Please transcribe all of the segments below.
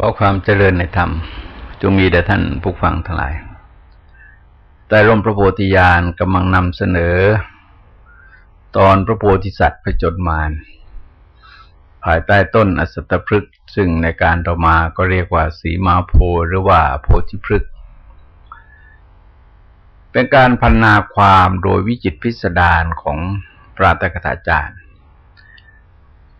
ขอความเจริญในธรรม จงมีแด่ท่านผู้ฟังทั้งหลาย แต่ร่มพระโพธิญาณกำลังนำเสนอ ตอนพระโพธิสัตว์ผจญมารภายใต้ต้นอสตพฤกษ์ซึ่งในการต่อมาก็เรียกว่าสีมาโพหรือว่าโพธิพฤกษ์เป็นการพันนาความโดยวิจิตพิสดารของพระตกถาจารย์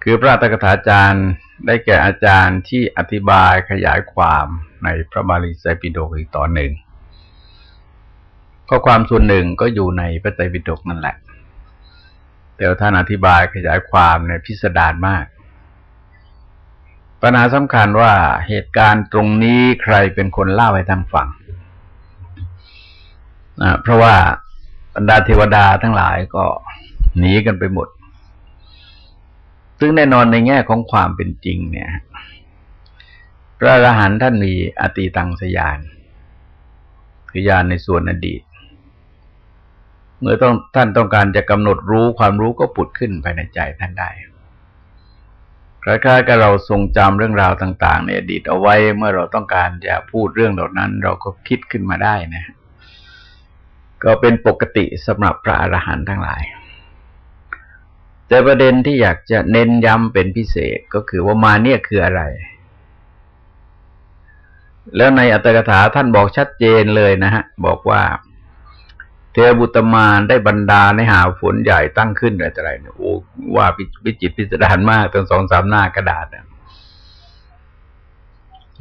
คือพระตกถาจารย์ ได้แก่อาจารย์ที่อธิบายขยายความในพระบาลีไตรปิฎกอีกตอนหนึ่งข้อความส่วนหนึ่งก็อยู่ในพระไตรปิฎกนั่นแหละ แต่ท่านอธิบายขยายความในพิสดารมาก ปัญหาสำคัญว่าเหตุการณ์ตรงนี้ใครเป็นคนเล่าให้ท่างฟังนะเพราะว่าบรรดาเทวดาทั้งหลายก็หนีกันไปหมด ซึ่งแน่นอนในแง่ของความเป็นจริง เนี่ย พระอรหันต์ท่านมีอติตังสยานคือยานในส่วนอดีต เมื่อต้องท่านต้องการจะกำหนดรู้ความรู้ก็ปุดขึ้นภายในใจท่านได้คล้ายๆกับเราทรงจำเรื่องราวต่างๆ ในอดีตเอาไว้เมื่อเราต้องการจะพูดเรื่องเหล่านั้น เราก็คิดขึ้นมาได้นะ ก็เป็นปกติสำหรับพระอรหันต์ทั้งหลาย แต่ประเด็นที่อยากจะเน้นย้ำเป็นพิเศษก็คือว่ามาเนี่ยคืออะไร แล้วในอัตถกถาท่านบอกชัดเจนเลยนะฮะ บอกว่า เทวบุตรมาได้บรรดาในหาฝนใหญ่ตั้งขึ้นอะไรอะไรเนี่ยโอ้ว่าพิจิตพิสดารมากตั้งสองสามหน้ากระดาษนะ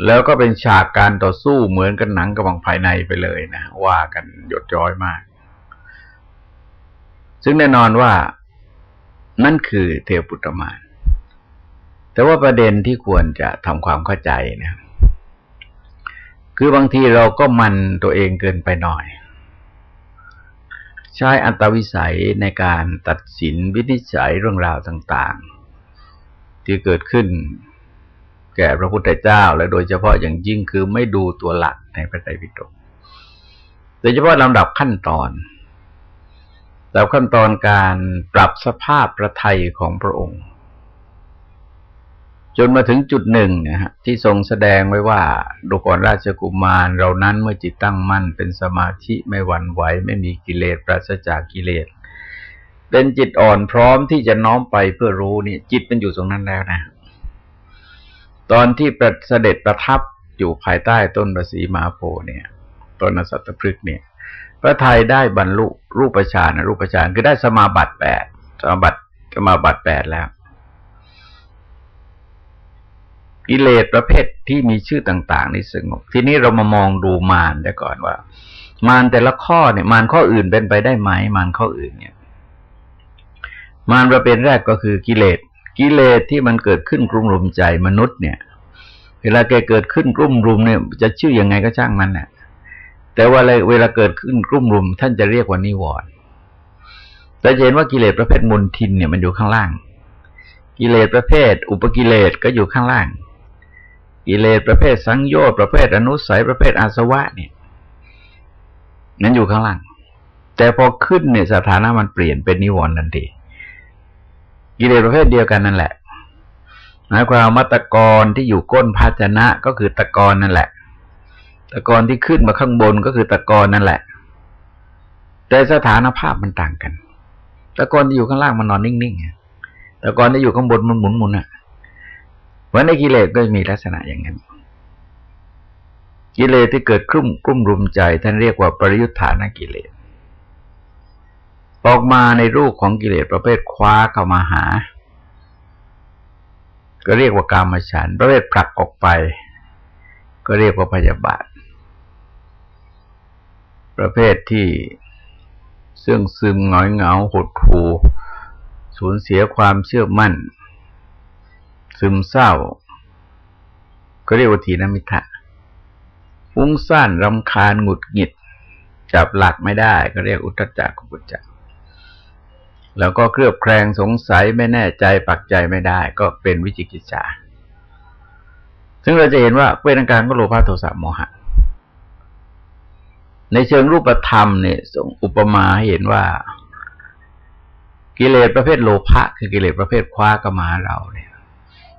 แล้วก็เป็นฉากการต่อสู้เหมือนกันหนังกำลังภายในไปเลยนะว่ากันหยดย้อยมาก ซึ่งแน่นอนว่า นั่นคือเทวปุตตมาน แต่ว่าประเด็นที่ควรจะทำความเข้าใจนะคือบางทีเราก็มันตัวเองเกินไปหน่อย ใช้อัตวิสัยในการตัดสินวินิจฉัยเรื่องราวต่าง ๆ ที่เกิดขึ้นแก่พระพุทธเจ้า และโดยเฉพาะอย่างยิ่งคือไม่ดูตัวหลักในพระไตรปิฎกโดยเฉพาะลำดับขั้นตอน แล้วขั้นตอนการปรับสภาพประไทยของพระองค์ จนมาถึงจุดหนึ่งนะฮะที่ทรงแสดงไว้ว่าดูกรราชกุมารเรานั้นเมื่อจิตตั้งมั่น เป็นสมาธิไม่หวั่นไหว ไม่มีกิเลสปราศจากกิเลส เป็นจิตอ่อนพร้อมที่จะน้อมไปเพื่อรู้นี่จิตมันอยู่ตรงนั้นแล้วนะ ตอนที่ประเสด็จประทับอยู่ภายใต้ต้นประสีมาโพเนี่ยต้นสัตตพฤกษ์เนี่ย พระไทยได้บรรลุรูปฌานรูปฌานคือได้สมาบัติแปดสมาบัติสมาบัติแปดแล้ว กิเลสประเภทที่มีชื่อต่าง ๆ นี่สงบทีนี้เรามามองดูมารได้ก่อนว่า มารแต่ละข้อเนี่ยมารข้ออื่นเป็นไปได้ไหมมารข้ออื่นเนี่ย มารประเภทแรกก็คือกิเลสกิเลสที่มันเกิดขึ้นกลุ่มรุมใจมนุษย์เนี่ย เวลาแกเกิดขึ้นกลุ่มรุมเนี่ย จะชื่อยังไงก็ช่างมันเนี่ย แต่ว่าเวลาเกิดขึ้นกลุ่มรุม ท่านจะเรียกว่านิวรณ์แต่เห็นว่ากิเลสประเภทมนทินเนี่ยมันอยู่ข้างล่าง กิเลสประเภท อุปกิเลสก็อยู่ข้างล่าง กิเลสประเภทสังโยชน์ประเภทอนุสัยประเภทอาสวะเนี่ยนั้นอยู่ข้างล่าง แต่พอขึ้นเนี่ยสถานะมันเปลี่ยนเป็นนิวรณ์ทันทีกิเลสประเภทเดียวกันนั่นแหละหมายความมาตะกรที่อยู่ก้นภาชนะก็คือตะกรนั่นแหละ ตะกอนที่ขึ้นมาข้างบนก็คือตะกอนนั่นแหละ แต่สถานภาพมันต่างกัน ตะกอนที่อยู่ข้างล่างมันนอนนิ่งๆตะกอนที่อยู่ข้างบนมันหมุนๆอะวันในกิเลสก็มีลักษณะอย่างนั้นกิเลสที่เกิดครุ่มกลุ่มรุมใจ ท่านเรียกว่าปริยุทธานกิเลส ออกมาในรูปของกิเลสประเภทคว้าเข้ามาหา ก็เรียกว่ากามฉัน ประเภทผลักออกไป ก็เรียกว่าพยาบาท ประเภทที่เสื่องซึมหงอยเหงาหดหูสูญเสียความเชื่อมั่น ซึมเศร้า ก็เรียกว่าทีนมิทะฟุ้งซ่านรำคาญหงุดหงิด จับหลักไม่ได้ก็เรียกอุตจักกุปจักแล้วก็เครือบแคลงสงสัยไม่แน่ใจปักใจไม่ได้ ก็เป็นวิจิกิจฉาซึ่งเราจะเห็นว่าเป็นอาการก็โลภะโทสะโมหะ ในเชิงรูปธรรมเนี่ยส่งอุปมาให้เห็นว่า กิเลสประเภทโลภะคือกิเลสประเภทคว้ากมาเราเนี่ย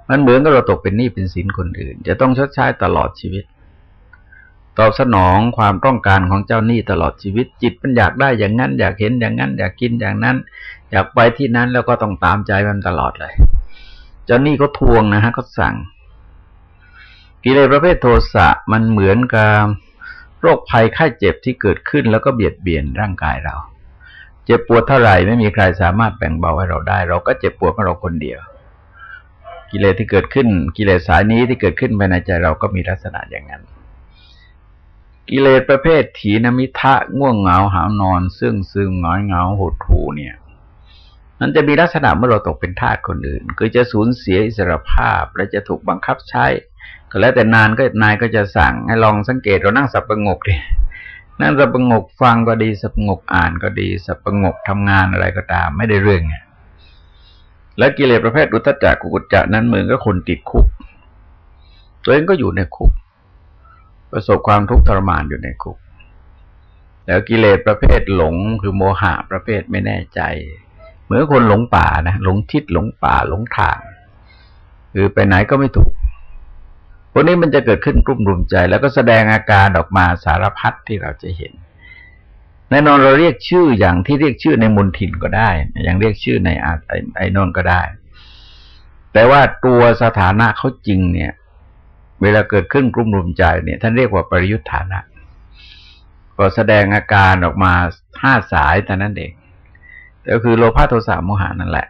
มันเหมือนกับเราตกเป็นหนี้เป็นสินคนอื่น จะต้องชดใช้ตลอดชีวิต ตอบสนองความต้องการของเจ้าหนี้ตลอดชีวิต จิตมันอยากได้อย่างนั้น อยากเห็นอย่างนั้น อยากกินอย่างนั้น อยากไปที่นั้นแล้วก็ต้องตามใจมันตลอดเลย เจ้าหนี้ก็ทวงนะฮะเขาสั่ง กิเลสประเภทโทสะมันเหมือนกับ โรคภัยไข้เจ็บที่เกิดขึ้นแล้วก็เบียดเบียนร่างกายเรา เจ็บปวดเท่าไหร่ไม่มีใครสามารถแบ่งเบาให้เราได้ เราก็เจ็บปวดของเราคนเดียว กิเลสที่เกิดขึ้น กิเลสสายนี้ที่เกิดขึ้นภายในใจเราก็มีลักษณะอย่างนั้น กิเลสประเภทถีนมิทะง่วงเหงาหานอน ซึ่งซึมงอยเหงาหดหูเนี่ยมันจะมีลักษณะเมื่อเราตกเป็นทาสคนอื่น คือจะสูญเสียอิสรภาพและจะถูกบังคับใช้ ก็แล้วแต่นานก็นายก็จะสั่ง ให้ลองสังเกตเรานั่งสับประงกดินั่งสับประงกฟังก็ดีสับประงกอ่านก็ดีสับประงกทำงานอะไรก็ตาม ไม่ได้เรื่องแล้วกิเลสประเภทอุตจักกุกุจจะนั้นเหมือนกับคนติดคุก ตัวเองก็อยู่ในคุก ประสบความทุกข์ทรมานอยู่ในคุก แล้วกิเลสประเภทหลงคือโมหะประเภทไม่แน่ใจ เหมือนคนหลงป่านะหลงทิศหลงป่าหลงทาง คือไปไหนก็ไม่ถูก วกนี้มันจะเกิดขึ้นกลุ่มรุมใจ แล้วก็แสดงอาการออกมาสารพัดที่เราจะเห็น แน่นอนเราเรียกชื่ออย่างที่เรียกชื่อในมณฑินก็ได้ อย่างเรียกชื่อในอาไอไอนนก็ได้ แต่ว่าตัวสถานะเขาจริงเนี่ย เวลาเกิดขึ้นกลุ่มรุมใจเนี่ยท่านเรียกว่าปริยุทธานะก็แสดงอาการออกมาห้าสายแต่นั้นเองก็คือโลภะโทสะโมหานั่นแหละ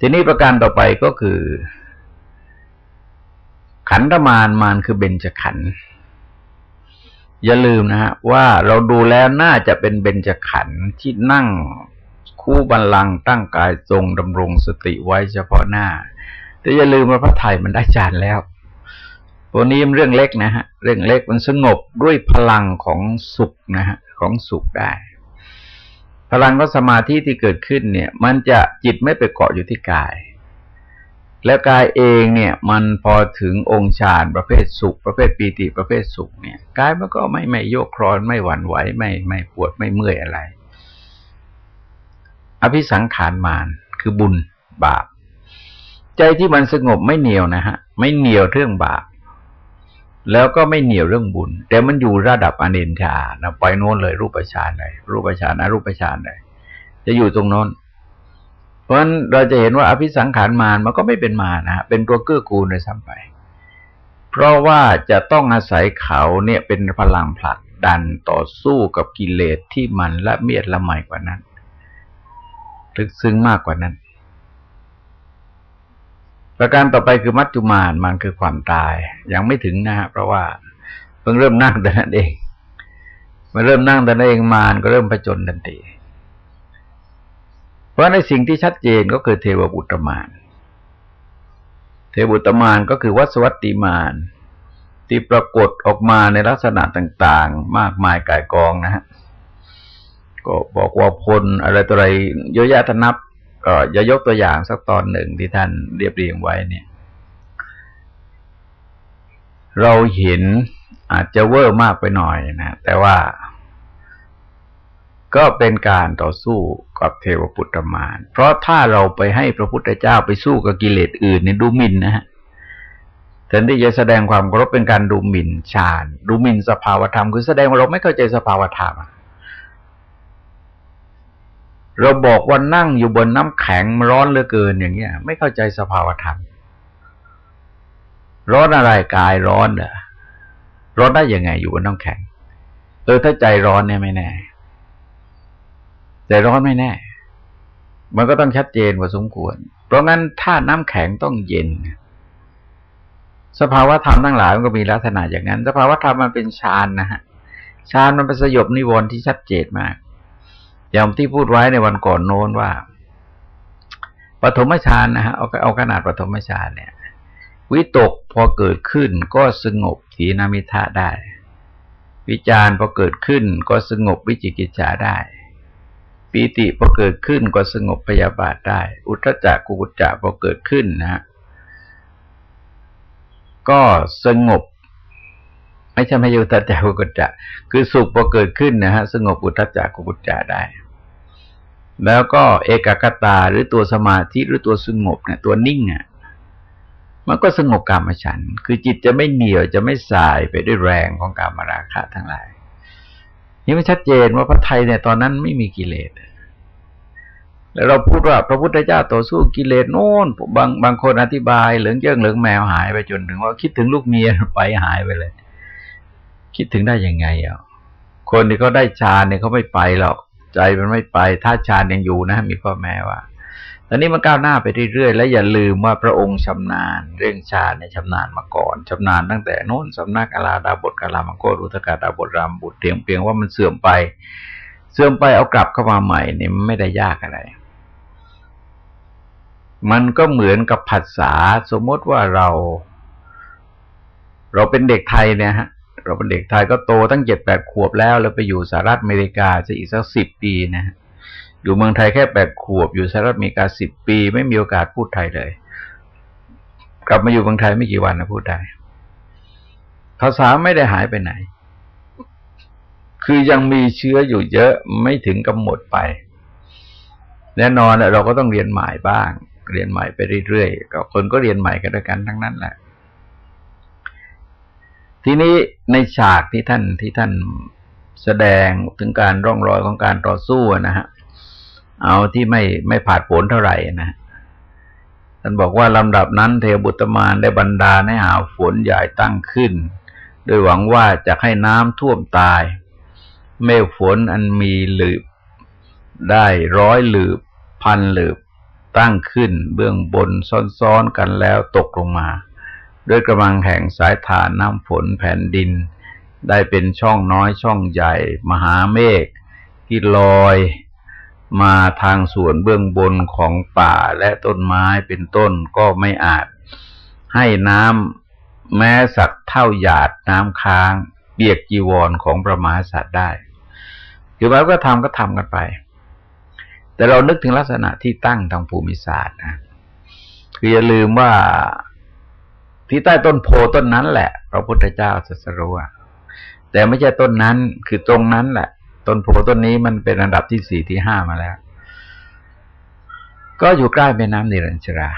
ทีนี้ประการต่อไปก็คือ ขันธมารมารคือเบญจขันธ์อย่าลืมนะฮะว่าเราดูแล้วน่าจะเป็นเบญจขันธ์ที่นั่งคู่บัลลังก์ตั้งกายทรงดำรงสติไว้เฉพาะหน้า แต่อย่าลืมว่าพระไทยมันได้จานแล้วตัวนี้มันเรื่องเล็กนะฮะ เรื่องเล็กมันสงบด้วยพลังของสุขนะฮะของสุขได้ พลังของสมาธิที่เกิดขึ้นเนี่ย มันจะจิตไม่ไปเกาะอยู่ที่กาย แล้วกายเองเนี่ย มันพอถึงองค์ฌานประเภทสุข ประเภทปีติประเภทสุขเนี่ยกายมันก็ไม่ไม่โยกคลอนไม่หวั่นไหวไม่ไม่ปวดไม่เมื่อยอะไร อภิสังขารมานคือบุญบาป ใจที่มันสงบไม่เหนียวนะฮะ ไม่เหนียวเรื่องบาป แล้วก็ไม่เหนียวเรื่องบุญ แต่มันอยู่ระดับอเนนชานะปโน้นเลยรูปฌานเลยรูปฌานนะรูปฌานเลยจะอยู่ตรงโน้น ราะฉะนั้นเราจะเห็นว่าอภิสังขารมารมันก็ไม่เป็นมานะเป็นตัวเกื้อกูลเลยซ้ำไป เพราะว่าจะต้องอาศัยเขาเนี่ยเป็นพลังผลักดันต่อสู้กับกิเลสที่มันละเมียดละไมกว่านั้นลึกซึ้งมากกว่านั้น ประการต่อไปคือมัจจุมานมันคือความตาย ยังไม่ถึงนะฮะเพราะว่าเพิ่งเริ่มนั่งแต่นั้นเองมาเริ่มนั่งแต่นั้นเองมารก็เริ่มผจญทันที ราะในสิ่งที่ชัดเจนก็คือเทวบุตรมาน เทวบุตรมานก็คือวัสวัตติมาน ที่ปรากฏออกมาในลักษณะต่าง ๆ มากมายกายกองนะฮะ ก็บอกว่าพลอะไรตัวอะไรเยอะแยะทนับ ก็จะยกตัวอย่างสักตอนหนึ่งที่ท่านเรียบเรียงไว้เนี่ย เราเห็นอาจจะเวอร์มากไปหน่อยนะ แต่ว่า ก็เป็นการต่อสู้กับเทวปุตตมาร เพราะถ้าเราไปให้พระพุทธเจ้าไปสู้กับกิเลสอื่นนี่ดูหมิ่นนะฮะแทนที่จะแสดงความเคารพเป็นการดูหมิ่นฌานดูหมิ่นสภาวธรรม คือแสดงว่าเราไม่เข้าใจสภาวธรรมเราบอกว่านั่งอยู่บนน้ำแข็งร้อนเหลือเกินอย่างเงี้ย ไม่เข้าใจสภาวธรรม ร้อนอะไรกายร้อนเหรอร้อนได้ยังไงอยู่บนน้ำแข็งเออถ้าใจร้อนเนี่ยไม่แน่ แต่ร้อนไม่แน่ มันก็ต้องชัดเจนพอสมควร เพราะงั้นถ้าน้ำแข็งต้องเย็น สภาวะธรรมทั้งหลายมันก็มีลักษณะอย่างนั้น สภาวะธรรมมันเป็นฌานนะฮะฌานมันเป็นสยบนิวรณ์ที่ชัดเจนมาก อย่างที่พูดไว้ในวันก่อนโน้นว่าปฐมฌานนะฮะเอาเอาขนาดปฐมฌานเนี่ยวิตกพอเกิดขึ้นก็สงบถีนามิทะได้ วิจารพอเกิดขึ้นก็สงบวิจิกิจฉาได้ ปีติพอเกิดขึ้นก็สงบพยาบาทได้ อุทจักกุกุจจะพอเกิดขึ้นนะ ก็สงบ ไม่ใช่ไม่ยุทจักกุกุจจะ คือสุขพอเกิดขึ้นนะฮะสงบอุทจักกุกุจจะได้ แล้วก็เอกกตาหรือตัวสมาธิหรือตัวสงบเนี่ยตัวนิ่งอะมันก็สงบกามฉัน คือจิตจะไม่เหนียวจะไม่สายไปด้วยแรงของกามราคะทั้งหลาย นี่มันชัดเจนว่าพระไทยเนี่ยตอนนั้นไม่มีกิเลสแล้วเราพูดว่าพระพุทธเจ้าต่อสู้กิเลสโน่นบางบางคนอธิบายเหลืองเยื่องเหลืองแมวหายไปจนถึงว่าคิดถึงลูกเมียไปหายไปเลย คิดถึงได้ยังไงอะคนที่เขาได้ฌานเนี่ยเขาไม่ไปหรอกใจมันไม่ไป ถ้าฌานยังอยู่นะ มีข้อแม้ว่า อนนี้มันก้าวหน้าไปเรื่อยๆ และอย่าลืมว่าพระองค์ชำนาญ เรื่องฌานเนี่ยชำนาญมาก่อนชำนาญตั้งแต่โน้นสำนักอาลาดาบทกาลามังโกรุตกาดาบทรามบุตรเพียงเพียงว่ามันเสื่อมไป เสื่อมไปเอากลับเข้ามาใหม่เนี่ยไม่ได้ยากอะไร มันก็เหมือนกับภาษาสมมติว่าเรา เราเป็นเด็กไทยเนี่ยฮะ เราเป็นเด็กไทยก็โตตั้งเจ็ดแปดขวบแล้ว แล้วไปอยู่สหรัฐอเมริกาจะอีกสักสิบปีนะฮะ อยู่เมืองไทยแค่แปดขวบ อยู่สหรัฐอเมริกาสิบปี ไม่มีโอกาสพูดไทยเลย กลับมาอยู่เมืองไทยไม่กี่วันนะพูดได้ ภาษาไม่ได้หายไปไหน คือยังมีเชื้ออยู่เยอะไม่ถึงกำหนดไป แน่นอนเราก็ต้องเรียนใหม่บ้าง เรียนใหม่ไปเรื่อยๆก็คนก็เรียนใหม่กันด้วยกันทั้งนั้นแหละ ทีนี้ในฉากที่ท่านที่ท่านแสดงถึงการร่องรอยของการต่อสู้นะฮะ เอาที่ไม่ไม่ผ่าดผลเท่าไหร่นะท่านบอกว่าลำดับนั้นเทวบุตรมานได้บรรดาให้หาฝนใหญ่ตั้งขึ้น โดยหวังว่าจะให้น้ำท่วมตาย เมฆฝนอันมีหลืบ ได้ร้อยหลืบ พันหลืบตั้งขึ้นเบื้องบนซ้อนๆกันแล้วตกลงมา ด้วยกำลังแห่งสายฐานน้ำฝนแผ่นดิน ได้เป็นช่องน้อยช่องใหญ่ มหาเมฆที่ลอย มาทางส่วนเบื้องบนของป่าและต้นไม้เป็นต้นก็ไม่อาจ ให้น้ำแม้สักเท่าหยาดน้ำค้างเปียกจีวรของประมาสัตว์ได้คือว่าก็ทำก็ทำกันไป แต่เรานึกถึงลักษณะที่ตั้งทางภูมิศาสตร์นะคืออย่าลืมว่าที่ใต้ต้นโพต้นนั้นแหละ พระพุทธเจ้าสัสรู้แต่ไม่ใช่ต้นนั้นคือตรงนั้นแหละ ต้นโพต้นนี้มันเป็นอันดับที่สี่ที่ห้ามาแล้ว ก็อยู่ใกล้แม่น้ำนิรัญชรา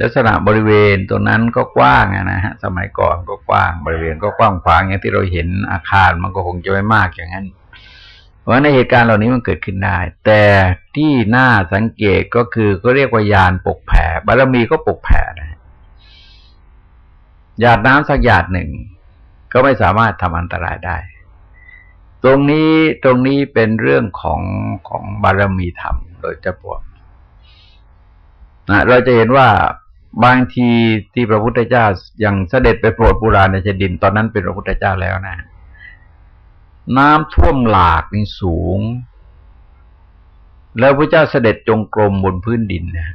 ลักษณะบริเวณตรงนั้นก็กว้างนะฮะ สมัยก่อนก็กว้าง บริเวณก็กว้างขวางอย่างที่เราเห็นอาคารมันก็คงจะไม่มากอย่างนั้น เพราะในเหตุการณ์เหล่านี้มันเกิดขึ้นได้ แต่ที่น่าสังเกตก็คือก็เรียกว่ายานปกแผ่บารมีก็ปกแผ่นะหยาดน้ำสักหยาดหนึ่ง ก็ไม่สามารถทำอันตรายได้ ตรงนี้ตรงนี้เป็นเรื่องของของบารมีธรรมโดยจะปวดนะเราจะเห็นว่าบางทีที่พระพุทธเจ้ายังเสด็จไปโปรดปุราณในชดิน ตอนนั้นเป็นพระพุทธเจ้าแล้วนะ น้ำท่วมหลากนี่สูง แล้วพระเจ้าเสด็จจงกรมบนพื้นดินนะ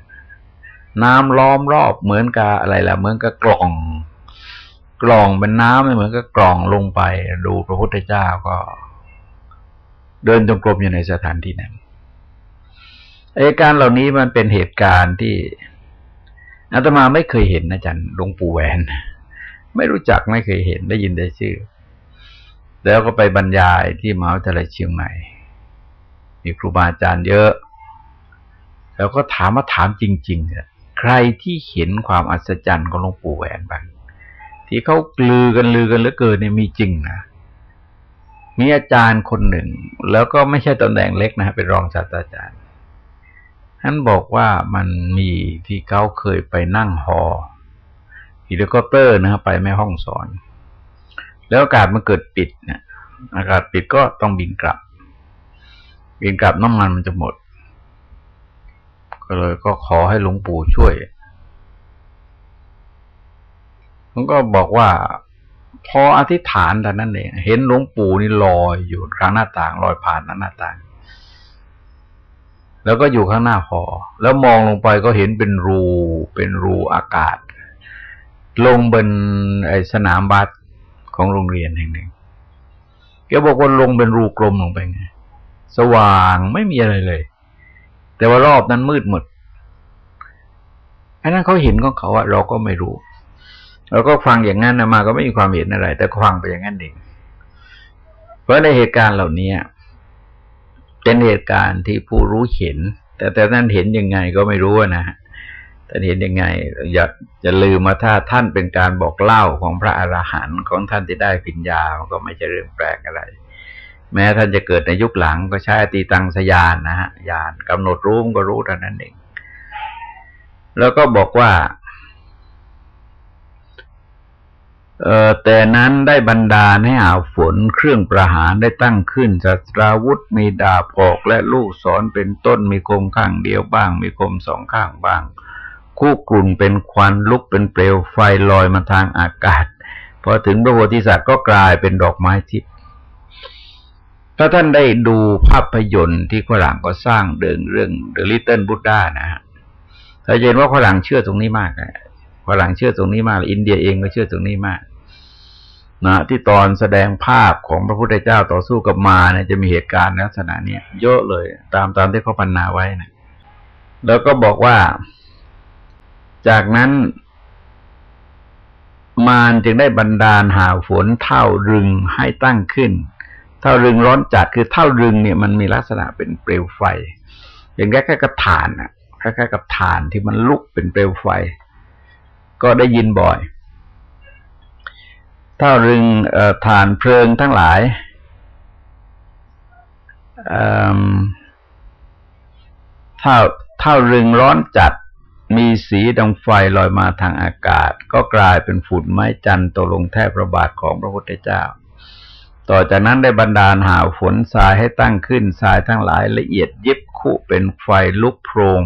น้ำล้อมรอบเหมือนกับอะไรล่ะ เหมือนกับกล่อง กล่องเป็นน้ำเหมือนกับกล่องลงไป ดูพระพุทธเจ้าก็ เดินจงกรมอยู่ในสถานที่นั้นเหตุการณ์เหล่านี้มันเป็นเหตุการณ์ที่อาตมาไม่เคยเห็นนะจันหลวงปู่แหวน ไม่รู้จักไม่เคยเห็นได้ยินได้ชื่อ แล้วก็ไปบรรยายที่มหาวิทยาลัยเชียงใหม่ มีครูบาอาจารย์เยอะ แล้วก็ถามมาถามจริงๆเนี่ยใครที่เห็นความอัศจรรย์ของหลวงปู่แหวนบ้างที่เขาลือกันลือกันเหลือเกินเนี่ยมีจริงนะ มีอาจารย์คนหนึ่ง แล้วก็ไม่ใช่ตำแหน่งเล็กนะเป็นรองศาสตราจารย์ท่านบอกว่ามันมีที่เขาเคยไปนั่งฮอเฮลิคอปเตอร์นะครับไปแม่ฮ่องสอน แล้วอากาศมันเกิดปิดเนี่ยอากาศปิดก็ต้องบินกลับ บินกลับน้ำมันมันจะหมด ก็เลยก็ขอให้หลวงปู่ช่วยมันก็บอกว่า พออธิษฐานแค่นั้นเองเห็นหลวงปู่นี่ลอยอยู่ข้างหน้าต่างลอยผ่านหน้าต่าง แล้วก็อยู่ข้างหน้าพอ แล้วมองลงไปก็เห็นเป็นรูเป็นรูอากาศ ลงบนไอสนามบาสของโรงเรียนแห่งหนึ่งแกบอกว่าลงเป็นรูกลมลงไปไง สว่างไม่มีอะไรเลย แต่ว่ารอบนั้นมืดหมดอันนั้นเขาเห็นของเขาอะเราก็ไม่รู้ เราก็ฟังอย่างนั้นมาก็ไม่มีความเห็นอะไร แต่ฟังไปอย่างนั้นเองเพราะในเหตุการณ์เหล่านี้เป็นเหตุการณ์ที่ผู้รู้เห็น แต่แต่นั้นเห็นยังไงก็ไม่รู้นะท่านเห็นยังไง อย่าจะลืมมาถ้าท่านเป็นการบอกเล่าของพระอราหันต์ของท่านที่ได้ปิญญาก็ไม่ใช่เรื่องแปลกอะไร แม้ท่านจะเกิดในยุคหลังก็ใช้ตีตังสยานนะฮะยานกำหนดรู้ก็รู้เท่านั้นเองแล้วก็บอกว่า เออแต่นั้นได้บรรดาให้อาฝนเครื่องประหารได้ตั้งขึ้นสัตราวุธมีดาบออกและลูกศรเป็นต้นมีคมข้างเดียวบ้าง มีคมสองข้างบ้าง คู่กลุ่นเป็นควันลุกเป็นเปลวไฟลอยมาทางอากาศพอถึงพระโพธิสัตว์ก็กลายเป็นดอกไม้ทิพย์ถ้าท่านได้ดูภาพยนตร์ที่ฝรั่งก็สร้างเดิงเรื่อง The Little Buddha นะฮะถ้าเห็นว่าฝรั่งเชื่อตรงนี้มากฝรั่งเชื่อตรงนี้มาก อินเดียเองก็เชื่อตรงนี้มาก นะที่ตอนแสดงภาพของพระพุทธเจ้าต่อสู้กับมาเนี่ยจะมีเหตุการณ์ลักษณะเนี้ยเยอะเลย ตามตามที่เขาพันนาไว้นะแล้วก็บอกว่า จากนั้นมารจึงได้บันดาลหาฝนเท่ารึงให้ตั้งขึ้น เท่ารึงร้อนจัดคือเท่ารึงเนี่ยมันมีลักษณะเป็นเปลวไฟ อย่างแค่กับฐานอะคล้ายๆกับฐานที่มันลุกเป็นเปลวไฟ ก็ได้ยินบ่อย เท่ารึงฐานเพลิงทั้งหลายเท่าเท่ารึงร้อนจัดมีสีดังไฟลอยมาทางอากาศ ก็กลายเป็นฝุ่นไม้จันตกลงแทบประบาทของพระพุทธเจ้า ต่อจากนั้นได้บรรดาลหาฝนทรายให้ตั้งขึ้นทรายทั้งหลายละเอียดยิบคู่เป็นไฟลุกโพรง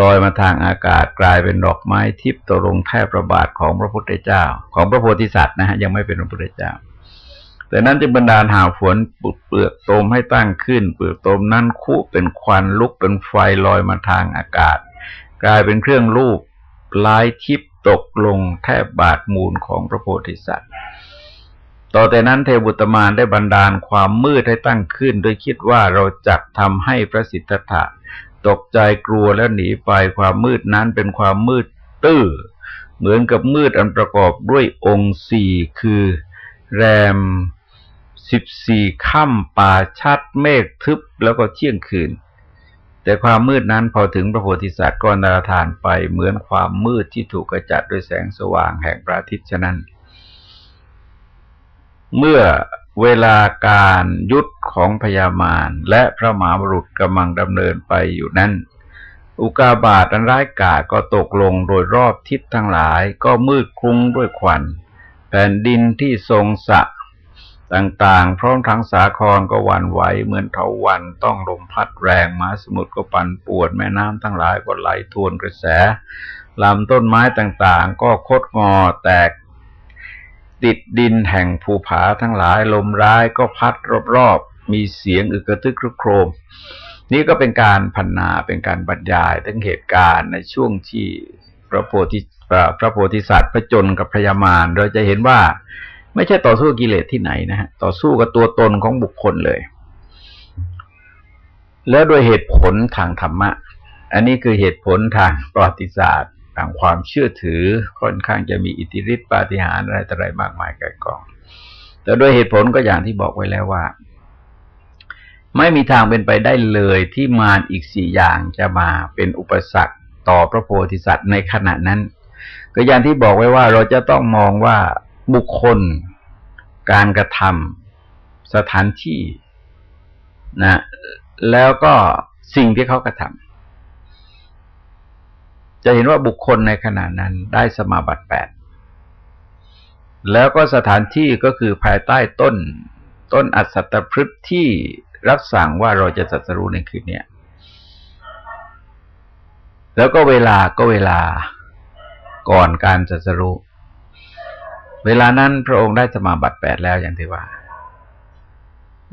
ลอยมาทางอากาศกลายเป็นดอกไม้ทิพย์ตกลงแทบประบาทของพระพุทธเจ้า ของพระโพธิสัตว์นะฮะยังไม่เป็นพระพุทธเจ้า แต่นั้นจึงบรรดาหาฝนปุดเปลือกโตมให้ตั้งขึ้น เปลือกโตมนั้นคู่เป็นควันลุกเป็นไฟลอยมาทางอากาศ กลายเป็นเครื่องรูปลายทิพย์ตกลงแทบบาดมูลของพระโพธิสัตว์ต่อแต่นั้นเทบุตมานได้บรรดาลความมืดให้ตั้งขึ้น โดยคิดว่าเราจะทำให้พระสิทธัตถะ ตกใจกลัวแล้วหนีไปความมืดนั้นเป็นความมืดตื้อ เหมือนกับมืดอันประกอบด้วยองค์สี่คือแรมสิบสี่ค่ำป่าชัดเมฆทึบแล้วก็เที่ยงคืน แต่ความมืดนั้นพอถึงพระโพธิสัตว์ก็นาทานไปเหมือนความมืดที่ถูกกระจัดด้วยแสงสว่างแห่งพระอาทิตย์ฉะนั้น เมื่อ เวลาการยุดของพญามารและพระมหาบุรุษกำลังดำเนินไปอยู่นั้น อุกาบาตอันร้ายกาก็ตกลงโดยรอบทิศทั้งหลายก็มืดคลุ้งด้วยควัน แผ่นดินที่ทรงสะต่างๆ พร้อมทั้งสาครก็วันไหวเหมือนเถาวันต้องลมพัดแรงมาสมุทรก็ปั่นปวดแม่น้ำทั้งหลายก็ไหลทวนกระแสลำต้นไม้ต่างๆ ก็คดงอแตก ติดดินแห่งภูผาทั้งหลายลมร้ายก็พัดรอบๆ มีเสียงอึกระทึกครุกโครม นี่ก็เป็นการพันนาเป็นการบรรยายถึงเหตุการณ์ในช่วงที่พระโพธิพระโพธิสัตว์พระจนกับพญามารเราจะเห็นว่า ไม่ใช่ต่อสู้กิเลสที่ไหนนะฮะต่อสู้กับตัวตนของบุคคลเลย แล้วโดยเหตุผลทางธรรมะ อันนี้คือเหตุผลทางประวัติศาสตร์ ต่างความเชื่อถือค่อนข้างจะมีอิทธิฤทธิปาฏิหาริย์อะไรต่ออะไรมากมายก่กอง แต่โดยเหตุผลก็อย่างที่บอกไว้แล้วว่า ไม่มีทางเป็นไปได้เลยที่มารอีกสี่อย่างจะมาเป็นอุปสรรคต่อพระโพธิสัตว์ในขณะนั้น ก็อย่างที่บอกไว้ว่าเราจะต้องมองว่าบุคคล การกระทำสถานที่นะแล้วก็สิ่งที่เขากระทำ จะเห็นว่าบุคคลในขณะนั้นได้สมาบัติแปดแล้วก็สถานที่ก็คือภายใต้ต้น ต้นอัศตพฤกษ์ที่รับสั่งว่าเราจะจัดสรู้ในคืนนี้แล้วก็เวลาก็เวลาก่อนการจัดสรู้เวลานั้นพระองค์ได้สมาบัติแปดแล้วอย่างที่ว่า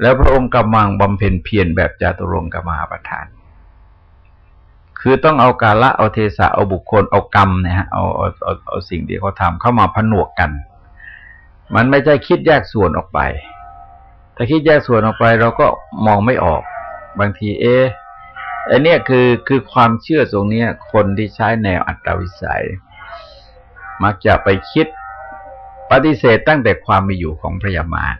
แล้วพระองค์กำลังบำเพ็ญเพียรแบบจาตุรงกมาประทาน คือต้องเอากาละเอาเทสะเอาบุคคลเอากรรมเนี่ยฮะเอาเอาเอาเอาสิ่งที่เขาทาเข้ามาผนวกกัน มันไม่ใช่คิดแยกส่วนออกไป ถ้าคิดแยกส่วนออกไปเราก็มองไม่ออก บางทีเอ๊ะอันนี้คือคือความเชื่อตรงนี้คนที่ใช้แนวอัตตวิสัย มักจะไปคิดปฏิเสธตั้งแต่ความมีอยู่ของพระยามาร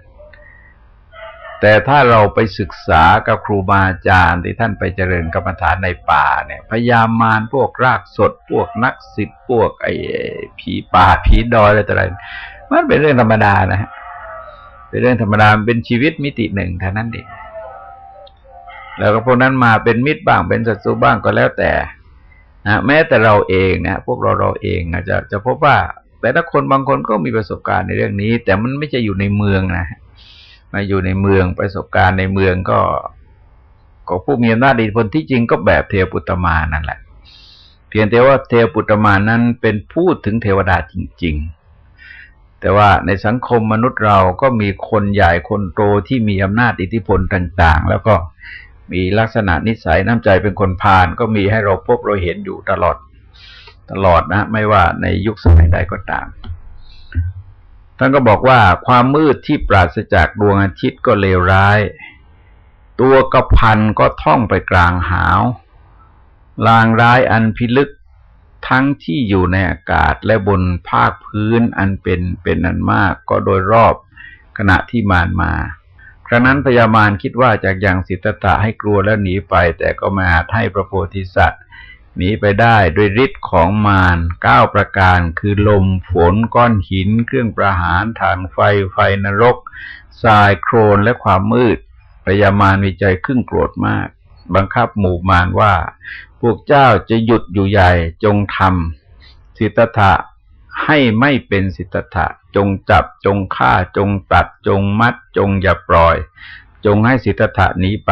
แต่ถ้าเราไปศึกษากับครูบาอาจารย์ที่ท่านไปเจริญกรรมฐานในป่าเนี่ยพยายามมารพวกรากสดพวกนักศิษย์พวกไอ้ผีป่าผีดอยอะไรต่ออะไรมันเป็นเรื่องธรรมดานะฮะเป็นเรื่องธรรมดาเป็นชีวิตมิติหนึ่งเท่านั้นเองแล้วก็พวกนั้นมาเป็นมิตรบ้างเป็นศัตรูบ้างก็แล้วแต่นะแม้แต่เราเองนะพวกเราเราเองอาจจะจะพบว่า แต่ถ้าคนบางคนก็มีประสบการณ์ในเรื่องนี้ แต่มันไม่จะอยู่ในเมืองนะ มาอยู่ในเมืองประสบการณ์ในเมืองก็ก็ผู้มีอำนาจอิทธิพลที่จริงก็แบบเทวปุตตมานั่นแหละ เพียงแต่ว่าเทวปุตตมานั้นเป็นพูดถึงเทวดาจริง ๆ แต่ว่าในสังคมมนุษย์เราก็มีคนใหญ่คนโตที่มีอำนาจอิทธิพลต่าง ๆ แล้วก็มีลักษณะนิสัยน้ำใจเป็นคนพาลก็มีให้เราพบเราเห็นอยู่ตลอดตลอดนะ ไม่ว่าในยุคสมัยใดก็ตาม ท่านก็บอกว่าความมืดที่ปราศจากดวงอาทิตย์ก็เลวร้าย ตัวกระพันก็ท่องไปกลางหาว ลางร้ายอันพิลึกทั้งที่อยู่ในอากาศและบนภาคพื้นอันเป็นเป็นอันมากก็โดยรอบขณะที่มานมา ครั้นั้นพญามารคิดว่าจากอย่างสิทธะให้กลัวแล้วหนีไป แต่ก็มาให้พระโพธิสัตว์ หนีไปได้ด้วยฤทธิ์ของมารเก้าประการคือลมฝนก้อนหิน เครื่องประหารฐานไฟไฟนรกทรายโครนและความมืดพยามารมีใจครึ่งโกรธมาก บังคับหมู่มารว่า พวกเจ้าจะหยุดอยู่ใหญ่จงทำสิทธะให้ไม่เป็นสิทธะจงจับจงฆ่าจงตัดจงมัดจงอย่าปล่อย จงให้สิทธะหนีไป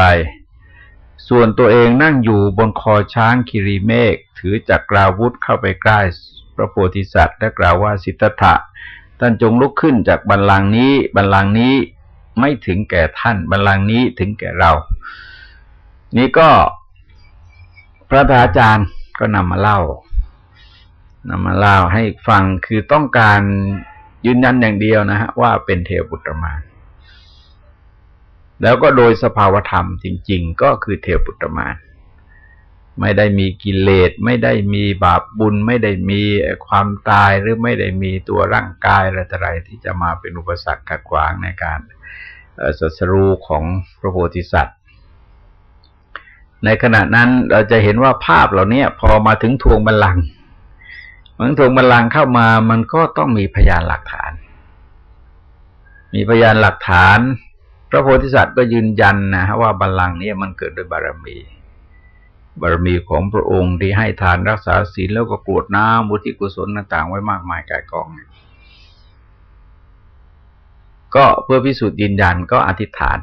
ส่วนตัวเองนั่งอยู่บนคอช้างคิริเมฆถือจักราวุธเข้าไปใกล้พระโพธิสัตว์ และกล่าวว่าสิทธัตถะท่านจงลุกขึ้นจากบันลังนี้บันลังนี้ไม่ถึงแก่ท่านบันลังนี้ถึงแก่เรา นี่ก็พระอาจารย์ก็นำมาเล่านำมาเล่าให้ฟังคือต้องการยืนยันอย่างเดียวนะฮะว่าเป็นเทวบุตรมา แล้วก็โดยสภาวธรรมจริง ๆ ก็คือเทวปุตตมานไม่ได้มีกิเลสไม่ได้มีบาปบุญ ไม่ได้มีความตายหรือไม่ได้มีตัวร่างกายอะไรที่จะมาเป็นอุปสรรคขัดขวางในการสัสรูของพระโพธิสัตว์ ในขณะนั้นเราจะเห็นว่าภาพเหล่านี้พอมาถึงทวงบัลลังก์มันทวงบัลลังก์เข้ามามันก็ต้องมีพยานหลักฐาน มีพยานหลักฐาน พระโพธิสัตว์ก็ยืนยันนะฮะว่าบัลลังก์นี้มันเกิดโดยบารมี บารมีของพระองค์ที่ให้ทานรักษาศีลแล้วก็กรวดน้ำบุติกุศลต่างๆ ไว้มากมายกายกอง ก็เพื่อพิสูจน์ยืนยันก็อธิษฐาน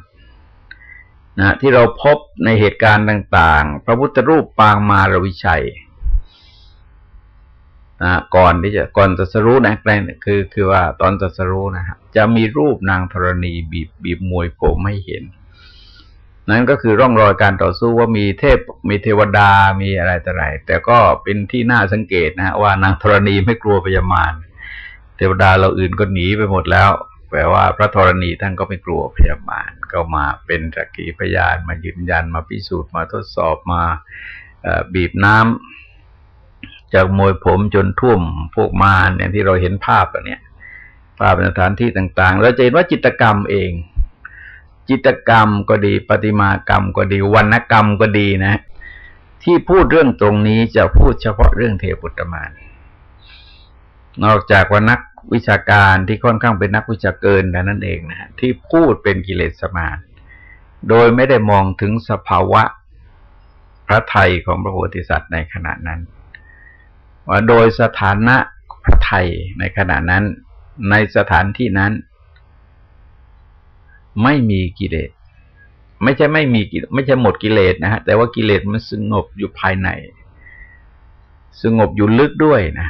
นะที่เราพบในเหตุการณ์ต่าง ๆ พระพุทธรูปปางมารวิชัย นะก่อนที่จะก่อนจะสรู้นะแกล้คือคือว่าตอนจะสรู้นะฮะจะมีรูปนางธรณีบีบบีบมวยผมให้เห็น นั้นก็คือร่องรอยการต่อสู้ว่ามีเทพมีเทวดามีอะไรต่ออะไร แต่ก็เป็นที่น่าสังเกตนะว่านางธรณีไม่กลัวพยามารเทวดาเราอื่นก็หนีไปหมดแล้วแปลว่าพระธรณีท่านก็ไม่กลัวพยามารก็มาเป็นสักขีพยานมายืนยันมาพิสูจน์มาทดสอบมาบีบน้ำ จากมวยผมจนท่วมพวกมารเนี่ยที่เราเห็นภาพอันเนี้ยภาพสถานที่ต่างๆ เราจะเห็นว่าจิตกรรมเอง จิตกรรมก็ดีปฏิมากรรมก็ดีวรรณกรรมก็ดีนะ ที่พูดเรื่องตรงนี้จะพูดเฉพาะเรื่องเทพุตมาน นอกจากว่านักวิชาการที่ค่อนข้างเป็นนักวิชาเกินนั้นเองนะที่พูดเป็นกิเลสมานโดยไม่ได้มองถึงสภาวะพระไทยของพระโพธิสัตว์ในขณะนั้น ว่าโดยสถานะพระไทยในขณะนั้น ในสถานที่นั้น ไม่มีกิเลสไม่ใช่ไม่มีกิไม่ใช่หมดกิเลสนะฮะแต่ว่ากิเลสมันสงบอยู่ภายใน สงบอยู่ลึกด้วยนะ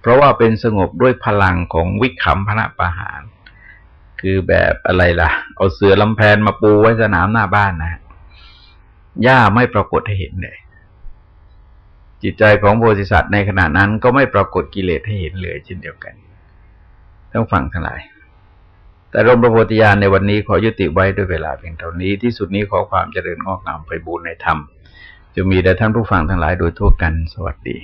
เพราะว่าเป็นสงบด้วยพลังของวิขำพระประหาร คือแบบอะไรล่ะ เอาเสือลำแพนมาปูไว้สนามหน้าบ้านนะหญ้าไม่ปรากฏให้เห็นเลย จิตใจของโพธิสัตว์ในขณะนั้นก็ไม่ปรากฏกิเลสให้เห็นเลยเช่นเดียวกันต้องฟังทั้งหลาย แต่รมประโพธิญาณในวันนี้ขอยุติไว้ด้วยเวลาเพียงเท่านี้ที่สุดนี้ขอความเจริญงอกงามไปบูรณนธรรม จะมีแด่ท่านผู้ฟังทั้งหลายโดยทั่วกันสวัสดี